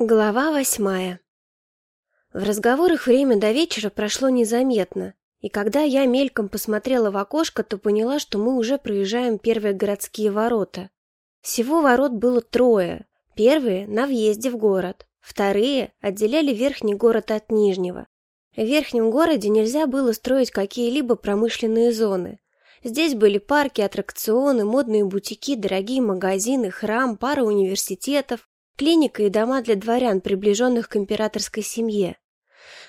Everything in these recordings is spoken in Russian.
Глава восьмая В разговорах время до вечера прошло незаметно, и когда я мельком посмотрела в окошко, то поняла, что мы уже проезжаем первые городские ворота. Всего ворот было трое. Первые — на въезде в город, вторые отделяли верхний город от нижнего. В верхнем городе нельзя было строить какие-либо промышленные зоны. Здесь были парки, аттракционы, модные бутики, дорогие магазины, храм, пара университетов, клиника и дома для дворян, приближенных к императорской семье.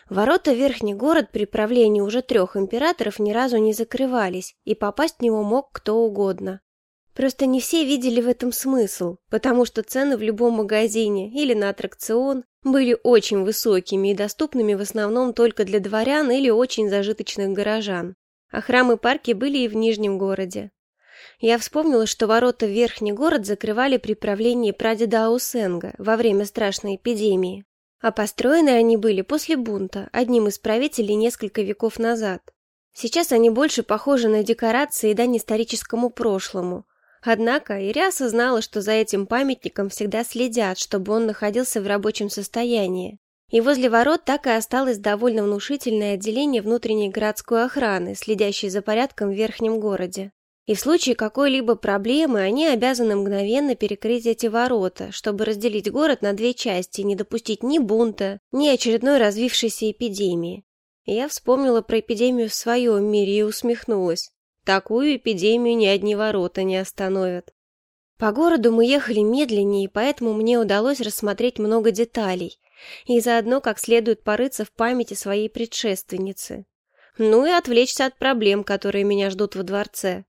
Ворота в верхний город при правлении уже трех императоров ни разу не закрывались, и попасть в него мог кто угодно. Просто не все видели в этом смысл, потому что цены в любом магазине или на аттракцион были очень высокими и доступными в основном только для дворян или очень зажиточных горожан. А храмы парки были и в Нижнем городе. Я вспомнила, что ворота в верхний город закрывали при правлении прадеда Аусенга во время страшной эпидемии. А построены они были после бунта, одним из правителей несколько веков назад. Сейчас они больше похожи на декорации дань историческому прошлому. Однако Ириаса знала, что за этим памятником всегда следят, чтобы он находился в рабочем состоянии. И возле ворот так и осталось довольно внушительное отделение внутренней городской охраны, следящей за порядком в верхнем городе. И в случае какой-либо проблемы они обязаны мгновенно перекрыть эти ворота, чтобы разделить город на две части и не допустить ни бунта, ни очередной развившейся эпидемии. Я вспомнила про эпидемию в своем мире и усмехнулась. Такую эпидемию ни одни ворота не остановят. По городу мы ехали медленнее, поэтому мне удалось рассмотреть много деталей и заодно как следует порыться в памяти своей предшественницы. Ну и отвлечься от проблем, которые меня ждут во дворце.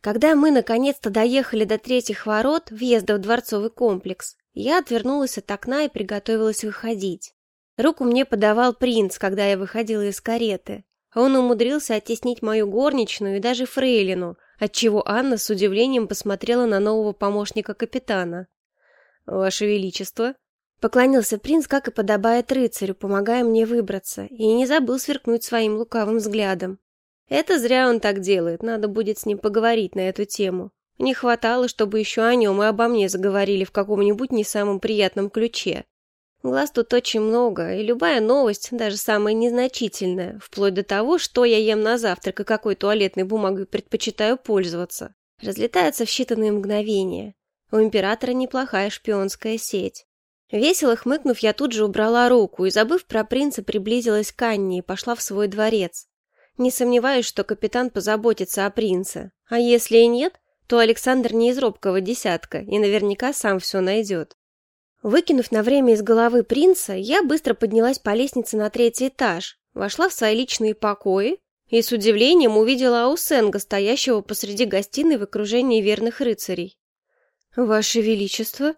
Когда мы наконец-то доехали до третьих ворот, въезда в дворцовый комплекс, я отвернулась от окна и приготовилась выходить. Руку мне подавал принц, когда я выходила из кареты. Он умудрился оттеснить мою горничную и даже фрейлину, отчего Анна с удивлением посмотрела на нового помощника капитана. «Ваше Величество!» Поклонился принц, как и подобает рыцарю, помогая мне выбраться, и не забыл сверкнуть своим лукавым взглядом. Это зря он так делает, надо будет с ним поговорить на эту тему. Не хватало, чтобы еще о нем и обо мне заговорили в каком-нибудь не самом приятном ключе. Глаз тут очень много, и любая новость, даже самая незначительная, вплоть до того, что я ем на завтрак и какой туалетной бумагой предпочитаю пользоваться, разлетается в считанные мгновения. У императора неплохая шпионская сеть. Весело хмыкнув, я тут же убрала руку и, забыв про принца, приблизилась к Анне и пошла в свой дворец. Не сомневаюсь, что капитан позаботится о принце. А если и нет, то Александр не из робкого десятка и наверняка сам все найдет. Выкинув на время из головы принца, я быстро поднялась по лестнице на третий этаж, вошла в свои личные покои и с удивлением увидела Аусенга, стоящего посреди гостиной в окружении верных рыцарей. «Ваше Величество!»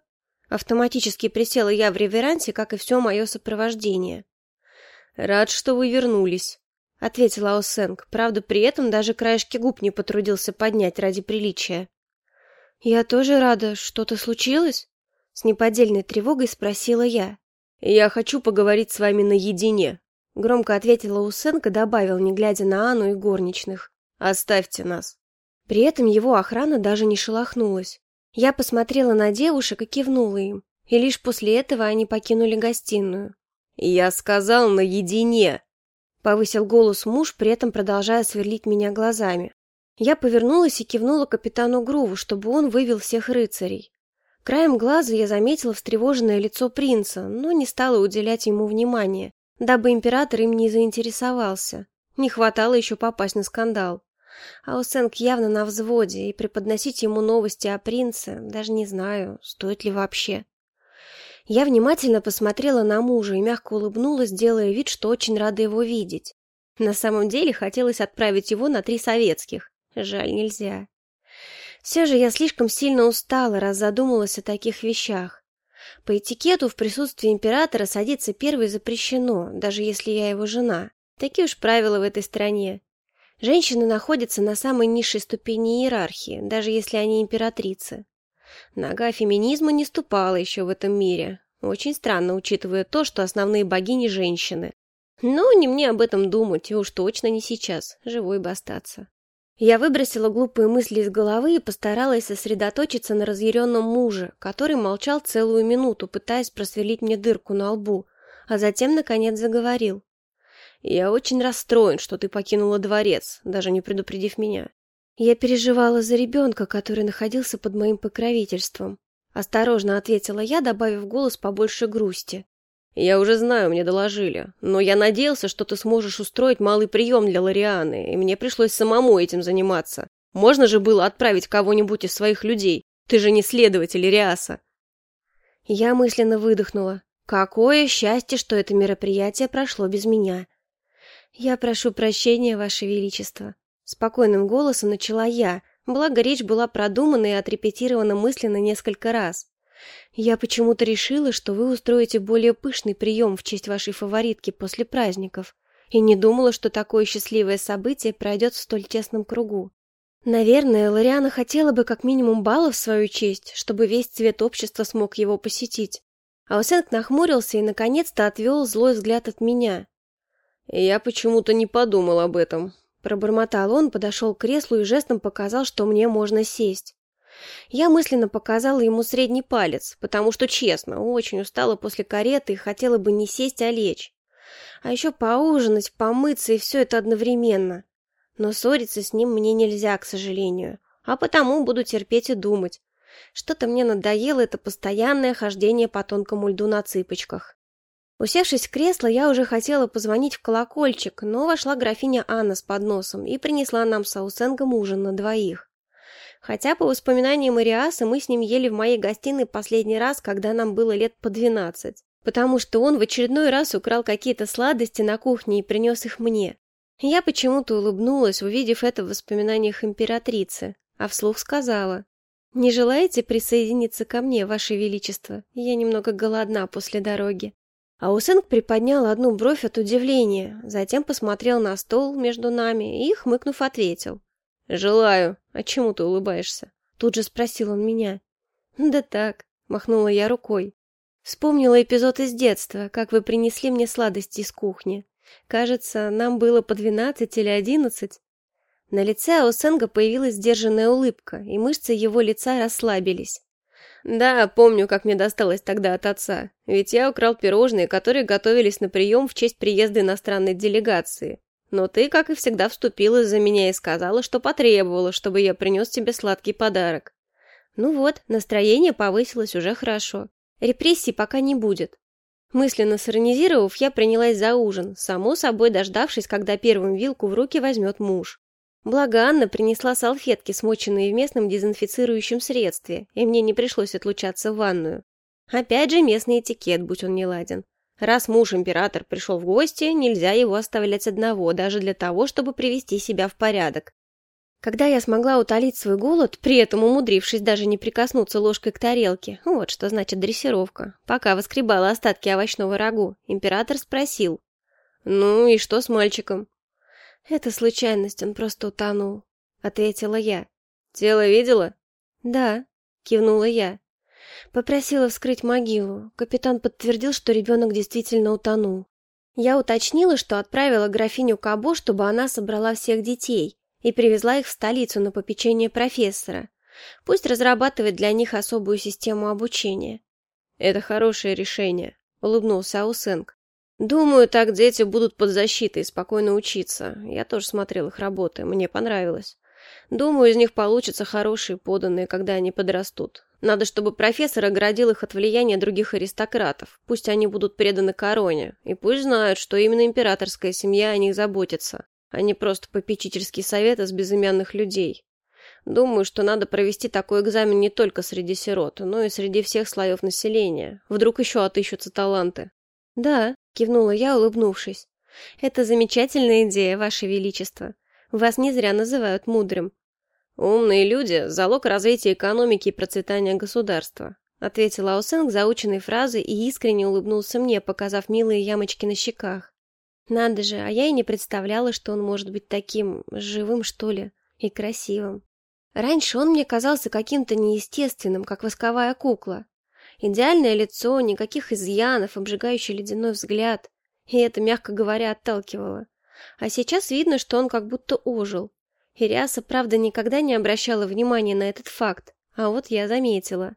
Автоматически присела я в реверансе, как и все мое сопровождение. «Рад, что вы вернулись», — ответила Аусенг, правда, при этом даже краешки губ не потрудился поднять ради приличия. «Я тоже рада. Что-то случилось?» С неподдельной тревогой спросила я. «Я хочу поговорить с вами наедине», — громко ответила Усенко, добавил, не глядя на Анну и горничных. «Оставьте нас». При этом его охрана даже не шелохнулась. Я посмотрела на девушек и кивнула им, и лишь после этого они покинули гостиную. «Я сказал наедине!» Повысил голос муж, при этом продолжая сверлить меня глазами. Я повернулась и кивнула капитану Груву, чтобы он вывел всех рыцарей. Краем глаза я заметила встревоженное лицо принца, но не стала уделять ему внимания, дабы император им не заинтересовался. Не хватало еще попасть на скандал. А Усенк явно на взводе, и преподносить ему новости о принце даже не знаю, стоит ли вообще. Я внимательно посмотрела на мужа и мягко улыбнулась, делая вид, что очень рада его видеть. На самом деле хотелось отправить его на три советских. Жаль, нельзя. Все же я слишком сильно устала, раз задумалась о таких вещах. По этикету в присутствии императора садиться первой запрещено, даже если я его жена. Такие уж правила в этой стране. Женщины находятся на самой низшей ступени иерархии, даже если они императрицы. Нога феминизма не ступала еще в этом мире. Очень странно, учитывая то, что основные богини – женщины. Но не мне об этом думать, и уж точно не сейчас, живой бы остаться. Я выбросила глупые мысли из головы и постаралась сосредоточиться на разъяренном муже, который молчал целую минуту, пытаясь просверлить мне дырку на лбу, а затем, наконец, заговорил. «Я очень расстроен, что ты покинула дворец, даже не предупредив меня. Я переживала за ребенка, который находился под моим покровительством. Осторожно ответила я, добавив голос побольше грусти. «Я уже знаю, мне доложили. Но я надеялся, что ты сможешь устроить малый прием для Лорианы, и мне пришлось самому этим заниматься. Можно же было отправить кого-нибудь из своих людей. Ты же не следователь Ириаса». Я мысленно выдохнула. Какое счастье, что это мероприятие прошло без меня. Я прошу прощения, Ваше Величество. Спокойным голосом начала я, благо речь была продумана и отрепетирована мысленно несколько раз. Я почему-то решила, что вы устроите более пышный прием в честь вашей фаворитки после праздников, и не думала, что такое счастливое событие пройдет в столь тесном кругу. Наверное, Лориана хотела бы как минимум баллов в свою честь, чтобы весь цвет общества смог его посетить. Аусенк нахмурился и наконец-то отвел злой взгляд от меня. «Я почему-то не подумал об этом», — пробормотал он, подошел к креслу и жестом показал, что мне можно сесть. Я мысленно показала ему средний палец, потому что, честно, очень устала после кареты и хотела бы не сесть, а лечь. А еще поужинать, помыться и все это одновременно. Но ссориться с ним мне нельзя, к сожалению, а потому буду терпеть и думать. Что-то мне надоело это постоянное хождение по тонкому льду на цыпочках. Усевшись в кресло, я уже хотела позвонить в колокольчик, но вошла графиня Анна с подносом и принесла нам с Аусенгом ужин на двоих. Хотя, по воспоминаниям Ириаса, мы с ним ели в моей гостиной последний раз, когда нам было лет по двенадцать, потому что он в очередной раз украл какие-то сладости на кухне и принес их мне. Я почему-то улыбнулась, увидев это в воспоминаниях императрицы, а вслух сказала, «Не желаете присоединиться ко мне, Ваше Величество? Я немного голодна после дороги». Аусенг приподнял одну бровь от удивления, затем посмотрел на стол между нами и, хмыкнув, ответил. «Желаю. А чему ты улыбаешься?» Тут же спросил он меня. «Да так», — махнула я рукой. Вспомнила эпизод из детства, как вы принесли мне сладости из кухни. Кажется, нам было по двенадцать или одиннадцать. На лице Аусенга появилась сдержанная улыбка, и мышцы его лица расслабились. «Да, помню, как мне досталось тогда от отца. Ведь я украл пирожные, которые готовились на прием в честь приезда иностранной делегации. Но ты, как и всегда, вступила за меня и сказала, что потребовала, чтобы я принес тебе сладкий подарок. Ну вот, настроение повысилось уже хорошо. Репрессий пока не будет. Мысленно сиронизировав, я принялась за ужин, само собой дождавшись, когда первым вилку в руки возьмет муж. Благо Анна принесла салфетки, смоченные в местном дезинфицирующем средстве, и мне не пришлось отлучаться в ванную. Опять же местный этикет, будь он не ладен. Раз муж-император пришел в гости, нельзя его оставлять одного, даже для того, чтобы привести себя в порядок. Когда я смогла утолить свой голод, при этом умудрившись даже не прикоснуться ложкой к тарелке, вот что значит дрессировка, пока воскребала остатки овощного рагу, император спросил. «Ну и что с мальчиком?» «Это случайность, он просто утонул», — ответила я. «Тело видела?» «Да», — кивнула я. Попросила вскрыть могилу. Капитан подтвердил, что ребенок действительно утонул. Я уточнила, что отправила графиню Кабо, чтобы она собрала всех детей и привезла их в столицу на попечение профессора. Пусть разрабатывает для них особую систему обучения. «Это хорошее решение», — улыбнулся Аусенг. «Думаю, так дети будут под защитой и спокойно учиться. Я тоже смотрел их работы, мне понравилось. Думаю, из них получатся хорошие поданные, когда они подрастут. Надо, чтобы профессор оградил их от влияния других аристократов. Пусть они будут преданы короне, и пусть знают, что именно императорская семья о них заботится, а не просто попечительский совет из безымянных людей. Думаю, что надо провести такой экзамен не только среди сирот, но и среди всех слоев населения. Вдруг еще отыщутся таланты. «Да», — кивнула я, улыбнувшись. «Это замечательная идея, Ваше Величество. Вас не зря называют мудрым. «Умные люди – залог развития экономики и процветания государства», – ответил Аусенг заученной фразой и искренне улыбнулся мне, показав милые ямочки на щеках. Надо же, а я и не представляла, что он может быть таким живым, что ли, и красивым. Раньше он мне казался каким-то неестественным, как восковая кукла. Идеальное лицо, никаких изъянов, обжигающий ледяной взгляд. И это, мягко говоря, отталкивало. А сейчас видно, что он как будто ожил, Ириаса, правда, никогда не обращала внимания на этот факт, а вот я заметила.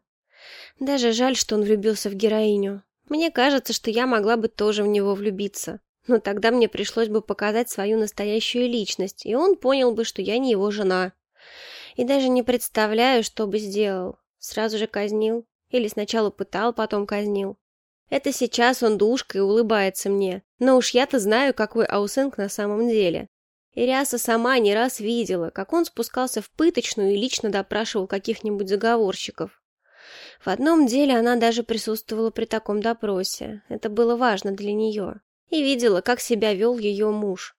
Даже жаль, что он влюбился в героиню. Мне кажется, что я могла бы тоже в него влюбиться. Но тогда мне пришлось бы показать свою настоящую личность, и он понял бы, что я не его жена. И даже не представляю, что бы сделал. Сразу же казнил. Или сначала пытал, потом казнил. Это сейчас он душка и улыбается мне. Но уж я-то знаю, какой Аусенг на самом деле. Ириаса сама не раз видела, как он спускался в пыточную и лично допрашивал каких-нибудь заговорщиков. В одном деле она даже присутствовала при таком допросе. Это было важно для нее. И видела, как себя вел ее муж.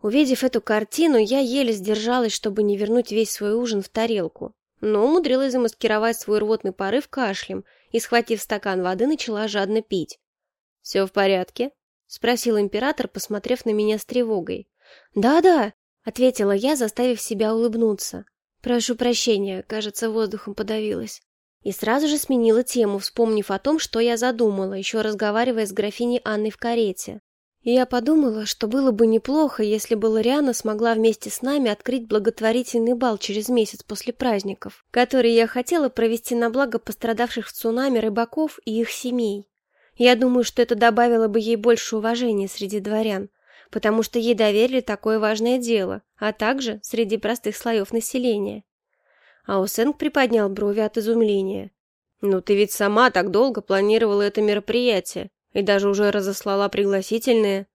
Увидев эту картину, я еле сдержалась, чтобы не вернуть весь свой ужин в тарелку. Но умудрилась замаскировать свой рвотный порыв кашлем и, схватив стакан воды, начала жадно пить. «Все в порядке?» — спросил император, посмотрев на меня с тревогой. «Да-да», — ответила я, заставив себя улыбнуться. «Прошу прощения, кажется, воздухом подавилась». И сразу же сменила тему, вспомнив о том, что я задумала, еще разговаривая с графиней Анной в карете. Я подумала, что было бы неплохо, если бы Лориана смогла вместе с нами открыть благотворительный бал через месяц после праздников, который я хотела провести на благо пострадавших в цунами рыбаков и их семей. Я думаю, что это добавило бы ей больше уважения среди дворян, потому что ей доверили такое важное дело, а также среди простых слоев населения. А Усенг приподнял брови от изумления. «Ну ты ведь сама так долго планировала это мероприятие и даже уже разослала пригласительные».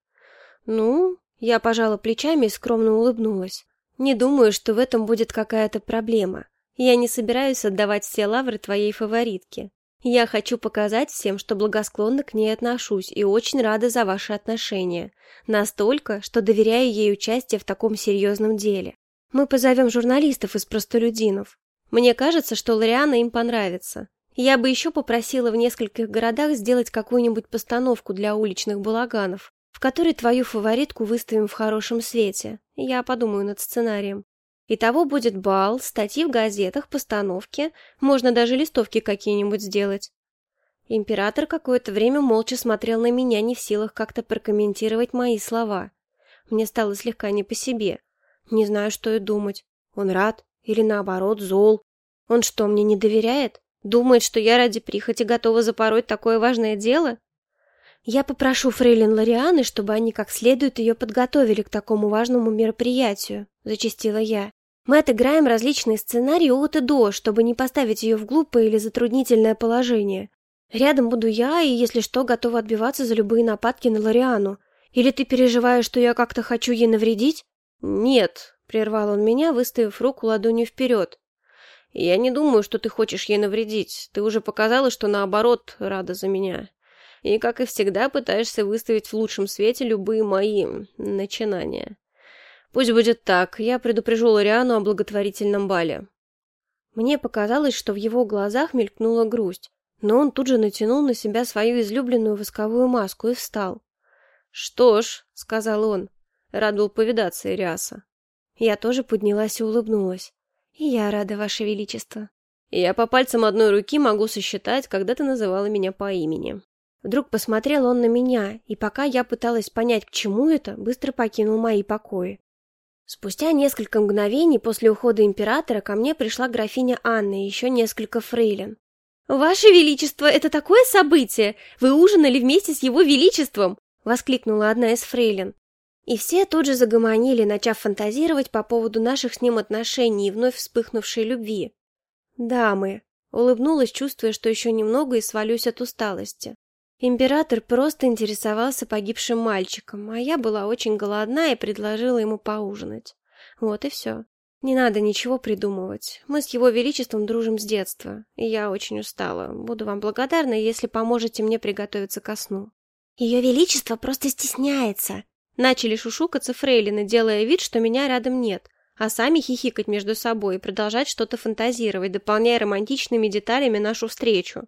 «Ну...» Я пожала плечами и скромно улыбнулась. «Не думаю, что в этом будет какая-то проблема. Я не собираюсь отдавать все лавры твоей фаворитке. Я хочу показать всем, что благосклонно к ней отношусь и очень рада за ваши отношения. Настолько, что доверяю ей участие в таком серьезном деле. Мы позовем журналистов из простолюдинов. Мне кажется, что Лориана им понравится. Я бы еще попросила в нескольких городах сделать какую-нибудь постановку для уличных балаганов, в которой твою фаворитку выставим в хорошем свете. Я подумаю над сценарием. Итого будет бал, статьи в газетах, постановки, можно даже листовки какие-нибудь сделать. Император какое-то время молча смотрел на меня, не в силах как-то прокомментировать мои слова. Мне стало слегка не по себе. Не знаю, что и думать. Он рад? Или наоборот, зол. Он что, мне не доверяет? Думает, что я ради прихоти готова запороть такое важное дело? Я попрошу фрейлин Лорианы, чтобы они как следует ее подготовили к такому важному мероприятию, зачастила я. Мы отыграем различные сценарии от и до, чтобы не поставить ее в глупое или затруднительное положение. Рядом буду я, и, если что, готова отбиваться за любые нападки на Лориану. Или ты переживаешь, что я как-то хочу ей навредить? Нет, Прервал он меня, выставив руку ладонью вперед. «Я не думаю, что ты хочешь ей навредить. Ты уже показала, что наоборот рада за меня. И, как и всегда, пытаешься выставить в лучшем свете любые мои начинания. Пусть будет так. Я предупрежу Лориану о благотворительном бале». Мне показалось, что в его глазах мелькнула грусть, но он тут же натянул на себя свою излюбленную восковую маску и встал. «Что ж», — сказал он, — рад был повидаться, Ириаса. Я тоже поднялась и улыбнулась. Я рада, Ваше Величество. Я по пальцам одной руки могу сосчитать, когда ты называла меня по имени. Вдруг посмотрел он на меня, и пока я пыталась понять, к чему это, быстро покинул мои покои. Спустя несколько мгновений после ухода императора ко мне пришла графиня Анна и еще несколько фрейлин. «Ваше Величество, это такое событие! Вы ужинали вместе с Его Величеством!» — воскликнула одна из фрейлин. И все тут же загомонили, начав фантазировать по поводу наших с ним отношений и вновь вспыхнувшей любви. «Дамы», — улыбнулась, чувствуя, что еще немного и свалюсь от усталости. Император просто интересовался погибшим мальчиком, а я была очень голодна и предложила ему поужинать. Вот и все. Не надо ничего придумывать. Мы с его величеством дружим с детства, и я очень устала. Буду вам благодарна, если поможете мне приготовиться ко сну. Ее величество просто стесняется, Начали шушукаться фрейлины, делая вид, что меня рядом нет, а сами хихикать между собой и продолжать что-то фантазировать, дополняя романтичными деталями нашу встречу.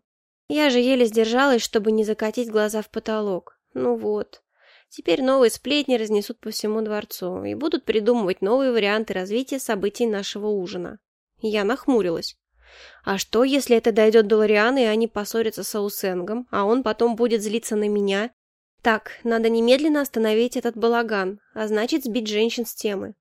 Я же еле сдержалась, чтобы не закатить глаза в потолок. Ну вот. Теперь новые сплетни разнесут по всему дворцу и будут придумывать новые варианты развития событий нашего ужина. Я нахмурилась. А что, если это дойдет до Лорианы, и они поссорятся с Аусенгом, а он потом будет злиться на меня так, надо немедленно остановить этот балаган, а значит сбить женщин с темы.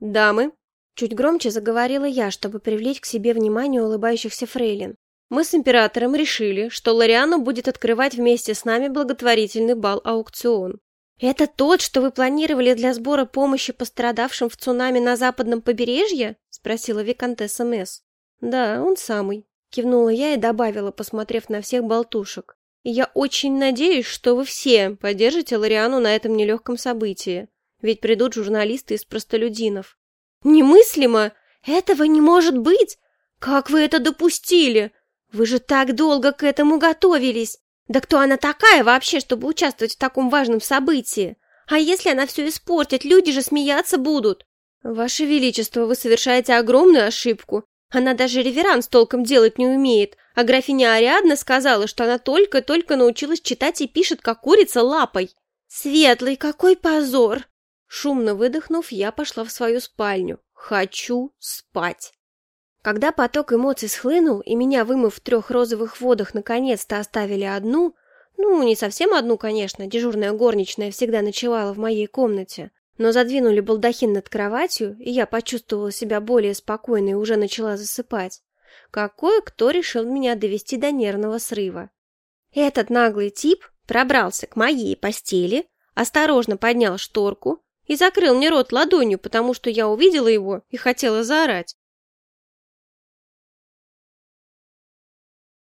«Дамы!» Чуть громче заговорила я, чтобы привлечь к себе внимание улыбающихся фрейлин. Мы с императором решили, что Лориану будет открывать вместе с нами благотворительный бал-аукцион. «Это тот, что вы планировали для сбора помощи пострадавшим в цунами на западном побережье?» — спросила виконтесса Месс. «Да, он самый», — кивнула я и добавила, посмотрев на всех болтушек. «И я очень надеюсь, что вы все поддержите Лориану на этом нелегком событии, ведь придут журналисты из простолюдинов». «Немыслимо! Этого не может быть! Как вы это допустили?» Вы же так долго к этому готовились! Да кто она такая вообще, чтобы участвовать в таком важном событии? А если она все испортит, люди же смеяться будут!» «Ваше Величество, вы совершаете огромную ошибку. Она даже реверанс толком делать не умеет, а графиня Ариадна сказала, что она только-только научилась читать и пишет, как курица лапой. Светлый, какой позор!» Шумно выдохнув, я пошла в свою спальню. «Хочу спать!» Когда поток эмоций схлынул, и меня, вымыв в трех розовых водах, наконец-то оставили одну, ну, не совсем одну, конечно, дежурная горничная всегда ночевала в моей комнате, но задвинули балдахин над кроватью, и я почувствовала себя более спокойной и уже начала засыпать. Какой кто решил меня довести до нервного срыва. Этот наглый тип пробрался к моей постели, осторожно поднял шторку и закрыл мне рот ладонью, потому что я увидела его и хотела заорать.